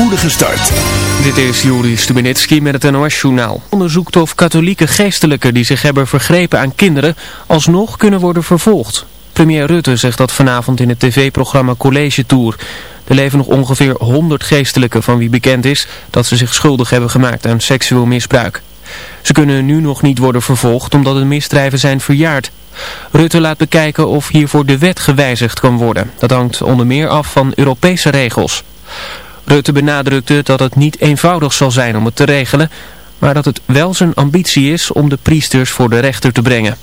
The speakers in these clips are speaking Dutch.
spoedige start. Dit is Juri Stubenitski met het NOS-journaal. Onderzoekt of katholieke geestelijken die zich hebben vergrepen aan kinderen alsnog kunnen worden vervolgd. Premier Rutte zegt dat vanavond in het tv-programma College Tour. Er leven nog ongeveer 100 geestelijken van wie bekend is dat ze zich schuldig hebben gemaakt aan seksueel misbruik. Ze kunnen nu nog niet worden vervolgd omdat de misdrijven zijn verjaard. Rutte laat bekijken of hiervoor de wet gewijzigd kan worden. Dat hangt onder meer af van Europese regels. Rutte benadrukte dat het niet eenvoudig zal zijn om het te regelen, maar dat het wel zijn ambitie is om de priesters voor de rechter te brengen.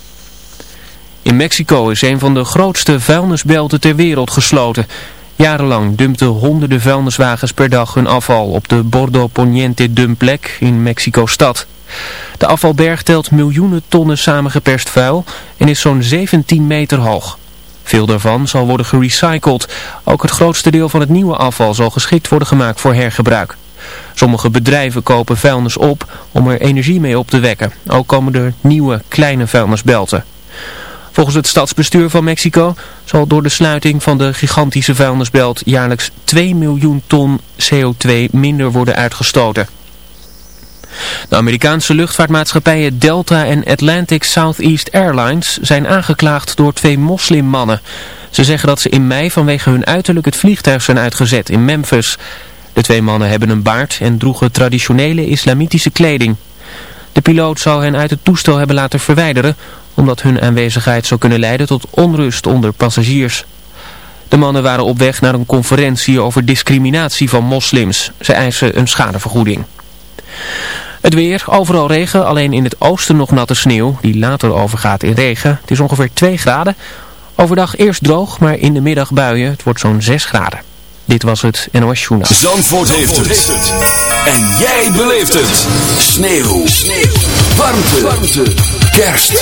In Mexico is een van de grootste vuilnisbelten ter wereld gesloten. Jarenlang dumpten honderden vuilniswagens per dag hun afval op de Bordo Poniente dumpplek in Mexico-stad. De afvalberg telt miljoenen tonnen samengeperst vuil en is zo'n 17 meter hoog. Veel daarvan zal worden gerecycled. Ook het grootste deel van het nieuwe afval zal geschikt worden gemaakt voor hergebruik. Sommige bedrijven kopen vuilnis op om er energie mee op te wekken. Ook komen er nieuwe kleine vuilnisbelten. Volgens het stadsbestuur van Mexico zal door de sluiting van de gigantische vuilnisbelt jaarlijks 2 miljoen ton CO2 minder worden uitgestoten. De Amerikaanse luchtvaartmaatschappijen Delta en Atlantic Southeast Airlines zijn aangeklaagd door twee moslimmannen. Ze zeggen dat ze in mei vanwege hun uiterlijk het vliegtuig zijn uitgezet in Memphis. De twee mannen hebben een baard en droegen traditionele islamitische kleding. De piloot zou hen uit het toestel hebben laten verwijderen, omdat hun aanwezigheid zou kunnen leiden tot onrust onder passagiers. De mannen waren op weg naar een conferentie over discriminatie van moslims. Ze eisen een schadevergoeding. Het weer, overal regen, alleen in het oosten nog natte sneeuw, die later overgaat in regen. Het is ongeveer 2 graden. Overdag eerst droog, maar in de middag buien. Het wordt zo'n 6 graden. Dit was het NOS Journaal. Zandvoort, heeft, het. En jij beleeft het. Sneeuw. sneeuw. Warmte. Warmte. Kerst.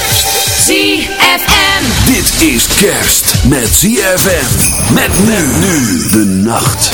ZFM. Dit is kerst met ZFM. Met nu nu de nacht.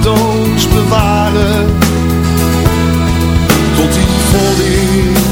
de bewaren. Tot die volle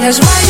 that's why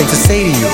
thing to say to you.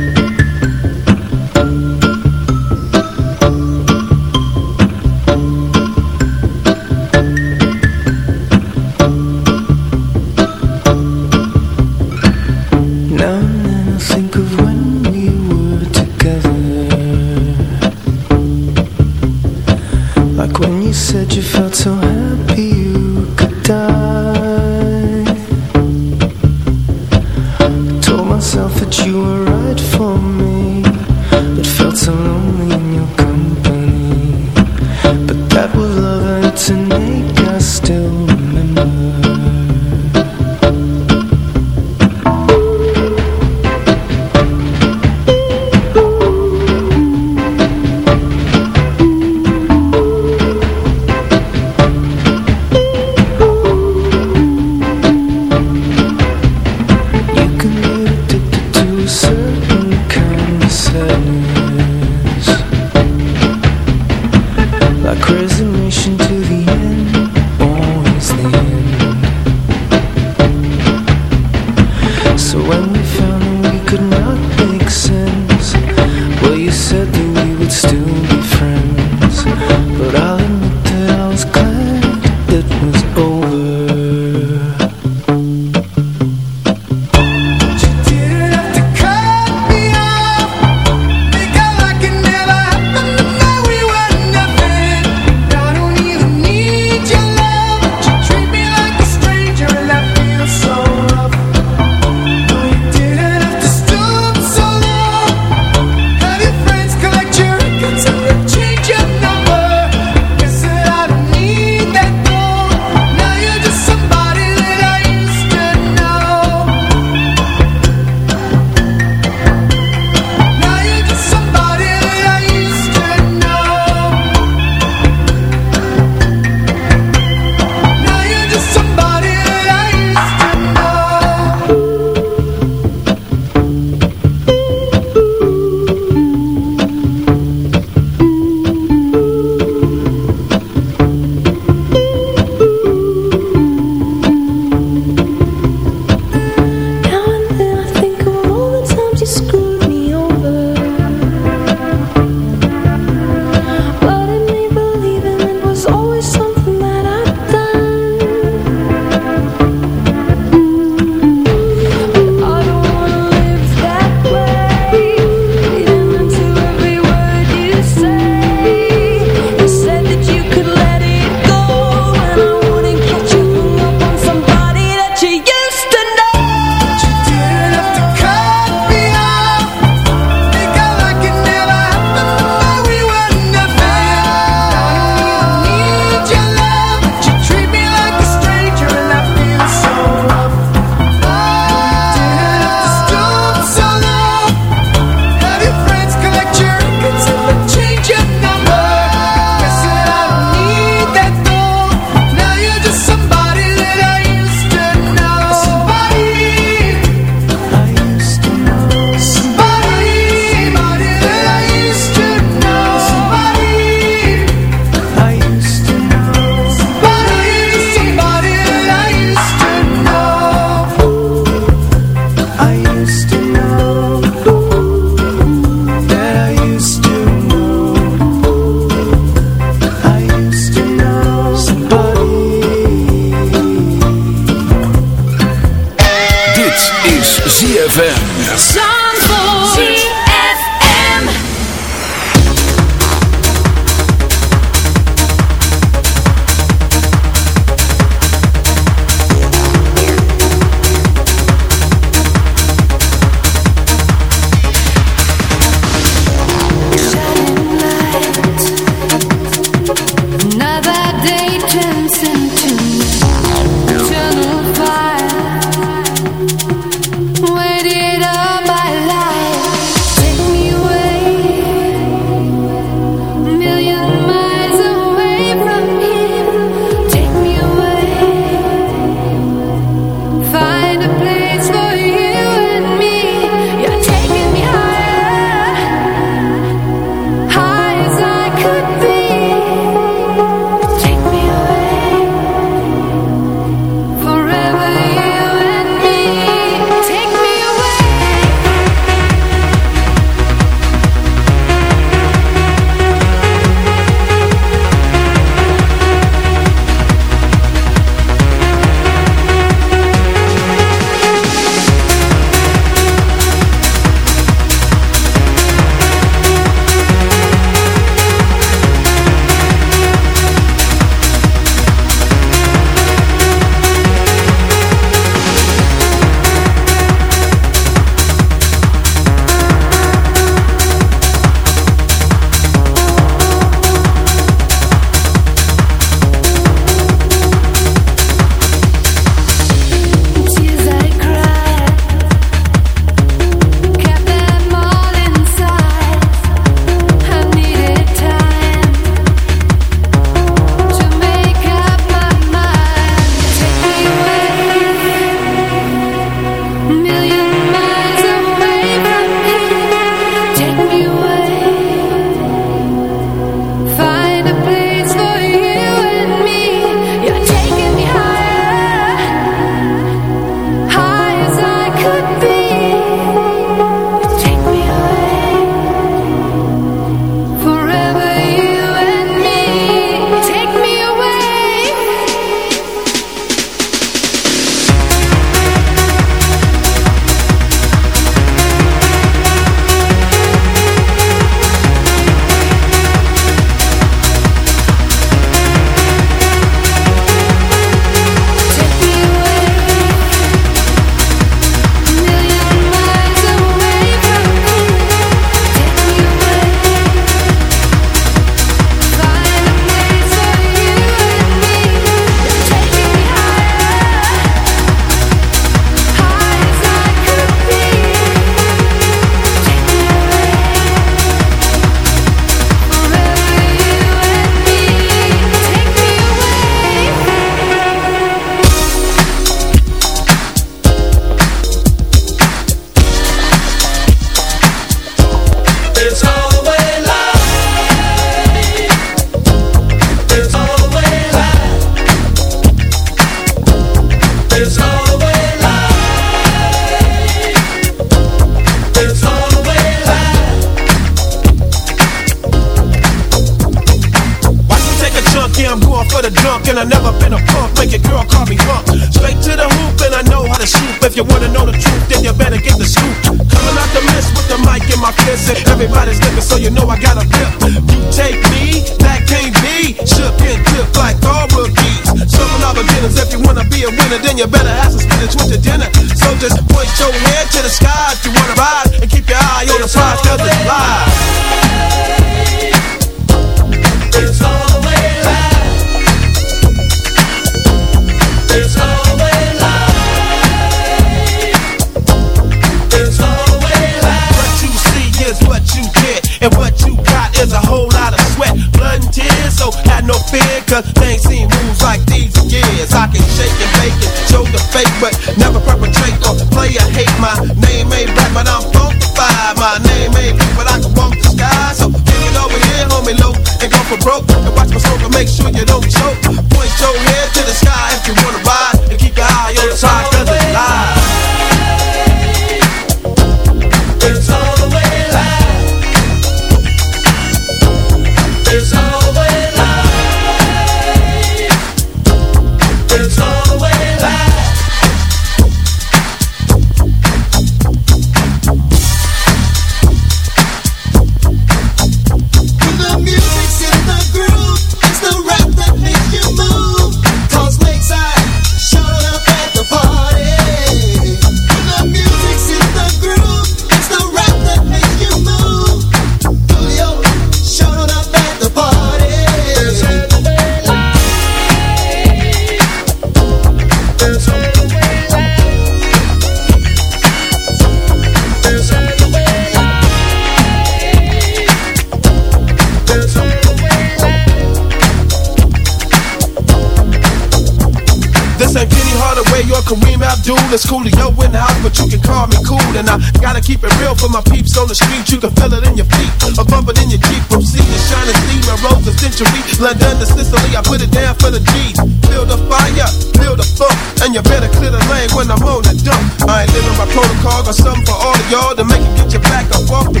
century. London to Sicily, I put it down for the G's. Build a fire, build a funk, and you better clear the lane when I'm on the dump. I ain't living my protocol, got something for all of y'all to make it get your back up off the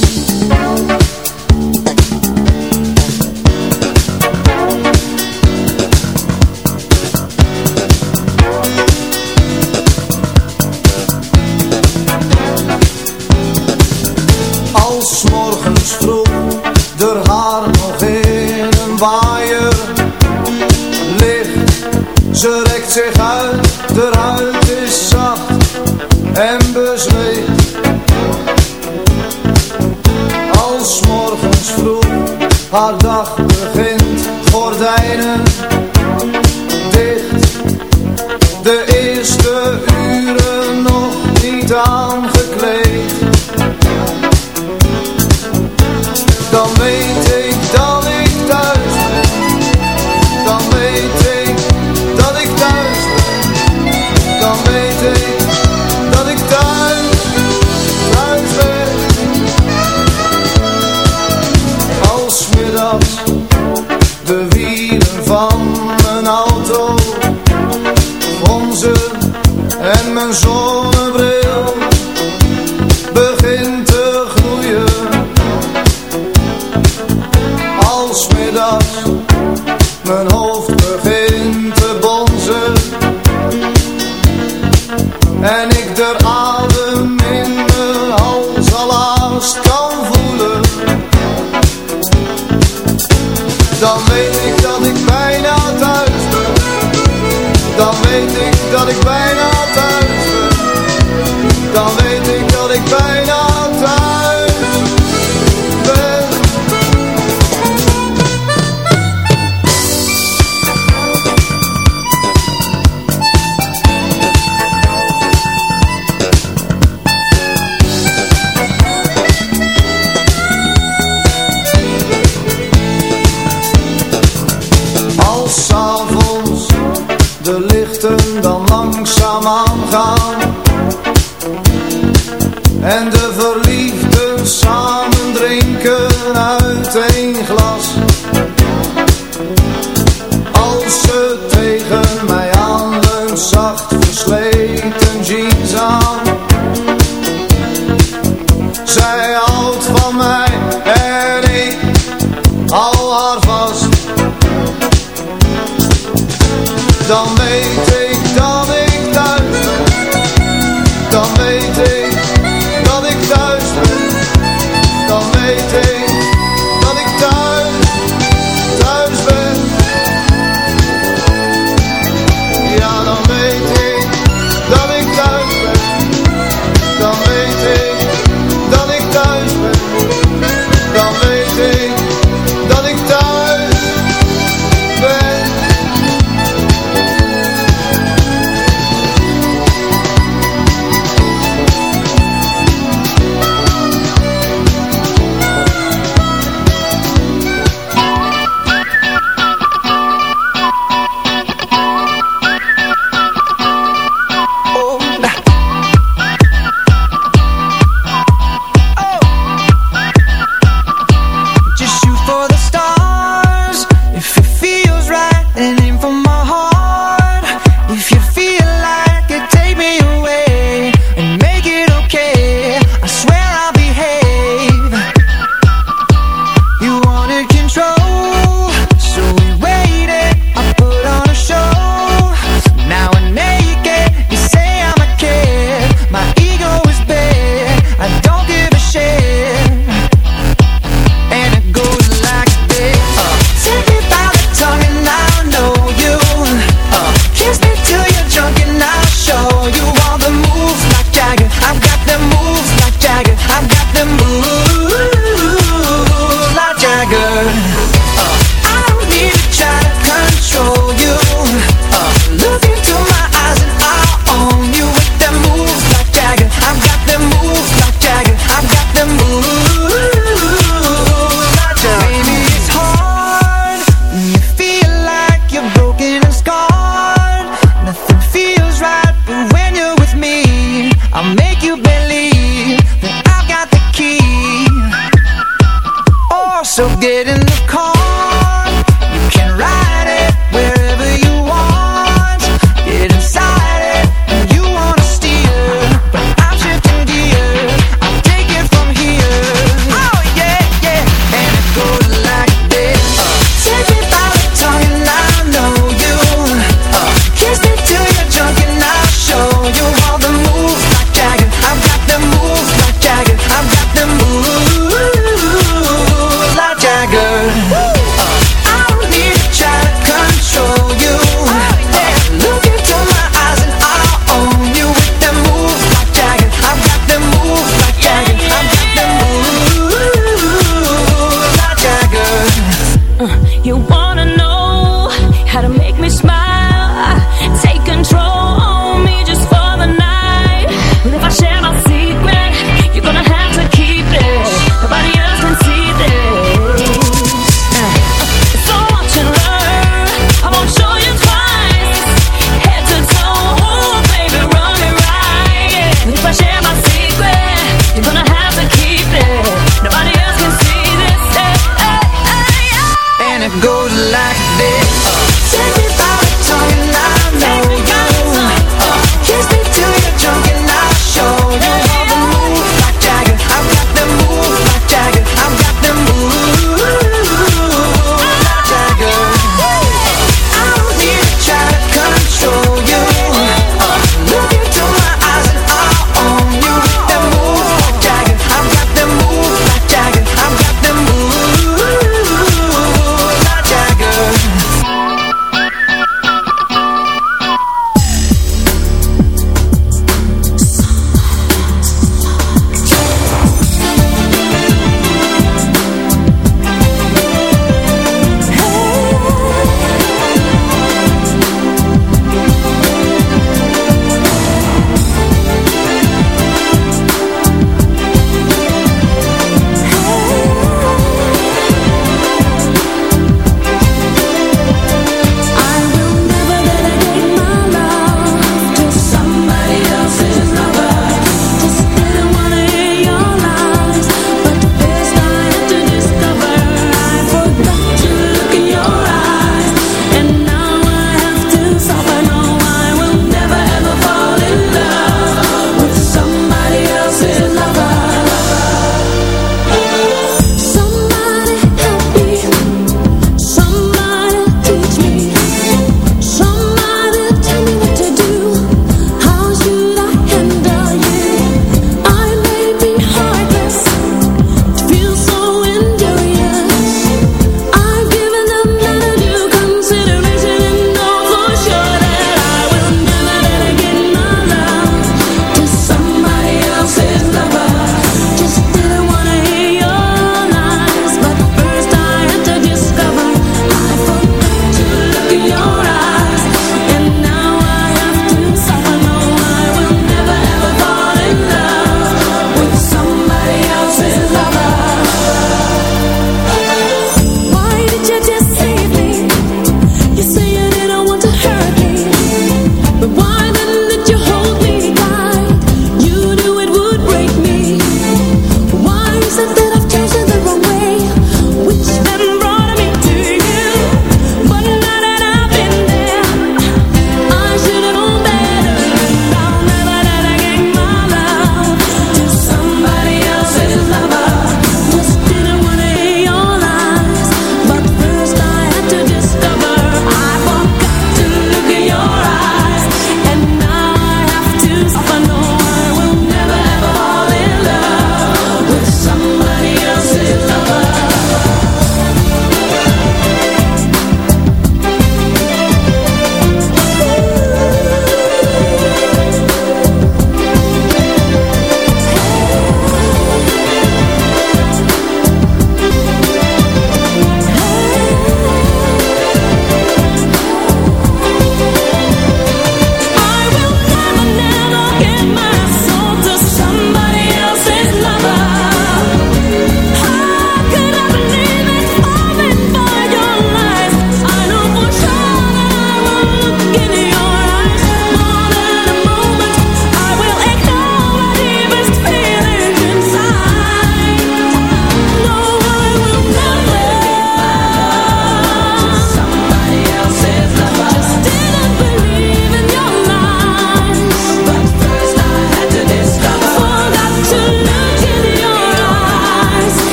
de wielen van mijn auto. Onze en mijn zon.